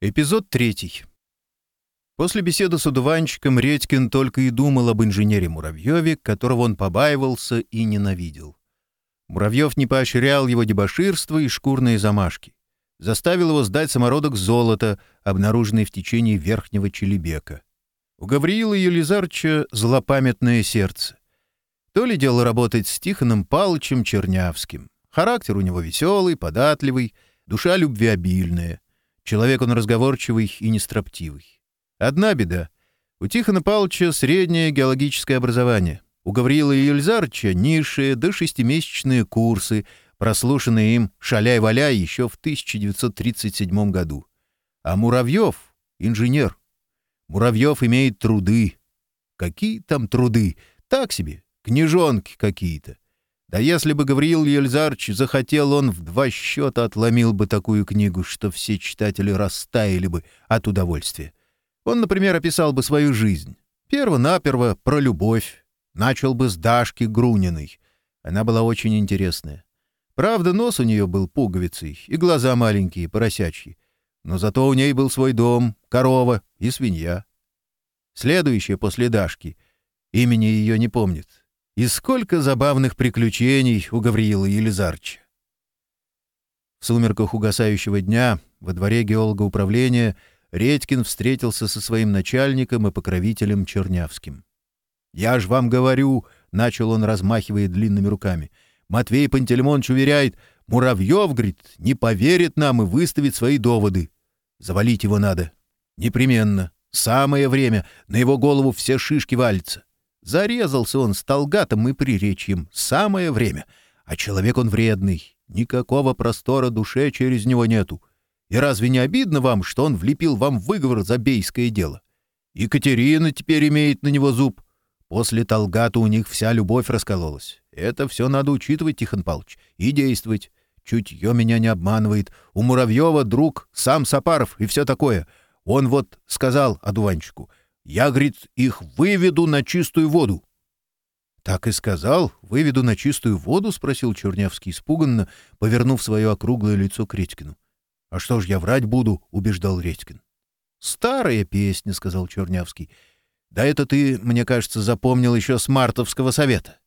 Эпизод третий. После беседы с одуванчиком Редькин только и думал об инженере Муравьеве, которого он побаивался и ненавидел. Муравьев не поощрял его дебоширство и шкурные замашки. Заставил его сдать самородок золота, обнаруженный в течение верхнего Челебека. У Гавриила Елизарча злопамятное сердце. То ли дело работать с Тихоном Палычем Чернявским. Характер у него веселый, податливый, душа любвеобильная — Человек он разговорчивый и нестроптивый. Одна беда. У Тихона Павловича среднее геологическое образование. У Гавриила Ильзарча низшие до шестимесячные курсы, прослушанные им «Шаляй-валяй» еще в 1937 году. А Муравьев — инженер. Муравьев имеет труды. Какие там труды? Так себе, книжонки какие-то. Да если бы Гавриил Ельзарч захотел, он в два счета отломил бы такую книгу, что все читатели растаяли бы от удовольствия. Он, например, описал бы свою жизнь. Перво-наперво про любовь. Начал бы с Дашки Груниной. Она была очень интересная. Правда, нос у нее был пуговицей и глаза маленькие, поросячьи. Но зато у ней был свой дом, корова и свинья. Следующая после Дашки. Имени ее не помнит. И сколько забавных приключений у Гавриила Елизарча. В сумерках угасающего дня во дворе геолога управления Редькин встретился со своим начальником и покровителем Чернявским. «Я ж вам говорю», — начал он, размахивая длинными руками, — «Матвей Пантелеймонович уверяет, Муравьев, говорит, не поверит нам и выставит свои доводы. Завалить его надо. Непременно. Самое время. На его голову все шишки валятся. Зарезался он с толгатом и приречьем. Самое время. А человек он вредный. Никакого простора душе через него нету. И разве не обидно вам, что он влепил вам выговор за бейское дело? Екатерина теперь имеет на него зуб. После Толгата у них вся любовь раскололась. Это все надо учитывать, Тихон Павлович, и действовать. Чутье меня не обманывает. У Муравьева друг сам Сапаров и все такое. Он вот сказал одуванчику, я, говорит, их выведу на чистую воду. «Так и сказал. Выведу на чистую воду?» — спросил Чернявский испуганно, повернув свое округлое лицо к Редькину. «А что ж я врать буду?» — убеждал Редькин. «Старая песня», — сказал Чернявский. «Да это ты, мне кажется, запомнил еще с мартовского совета».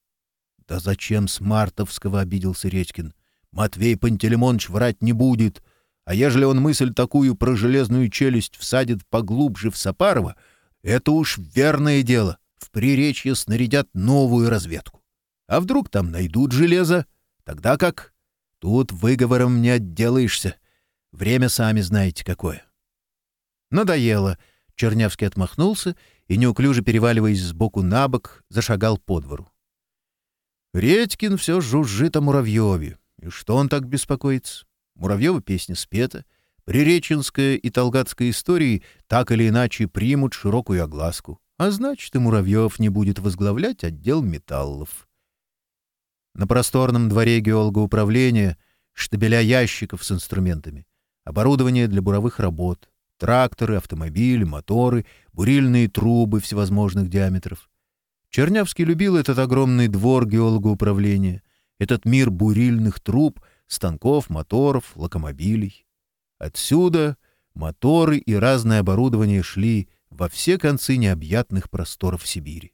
«Да зачем с мартовского?» — обиделся Редькин. «Матвей Пантелеймоныч врать не будет. А ежели он мысль такую про железную челюсть всадит поглубже в Сапарова, — это уж верное дело. В приречье снарядят новую разведку. А вдруг там найдут железо? Тогда как? Тут выговором не отделаешься. Время сами знаете какое. Надоело. Чернявский отмахнулся и, неуклюже переваливаясь с боку на бок, зашагал по двору. Редькин все жужжит о Муравьеве. И что он так беспокоится? Муравьева песня спета — Приреченская и Толгатская истории так или иначе примут широкую огласку, а значит и Муравьев не будет возглавлять отдел металлов. На просторном дворе геологоуправления штабеля ящиков с инструментами, оборудование для буровых работ, тракторы, автомобили, моторы, бурильные трубы всевозможных диаметров. Чернявский любил этот огромный двор геологоуправления, этот мир бурильных труб, станков, моторов, локомобилей. Отсюда моторы и разное оборудование шли во все концы необъятных просторов Сибири.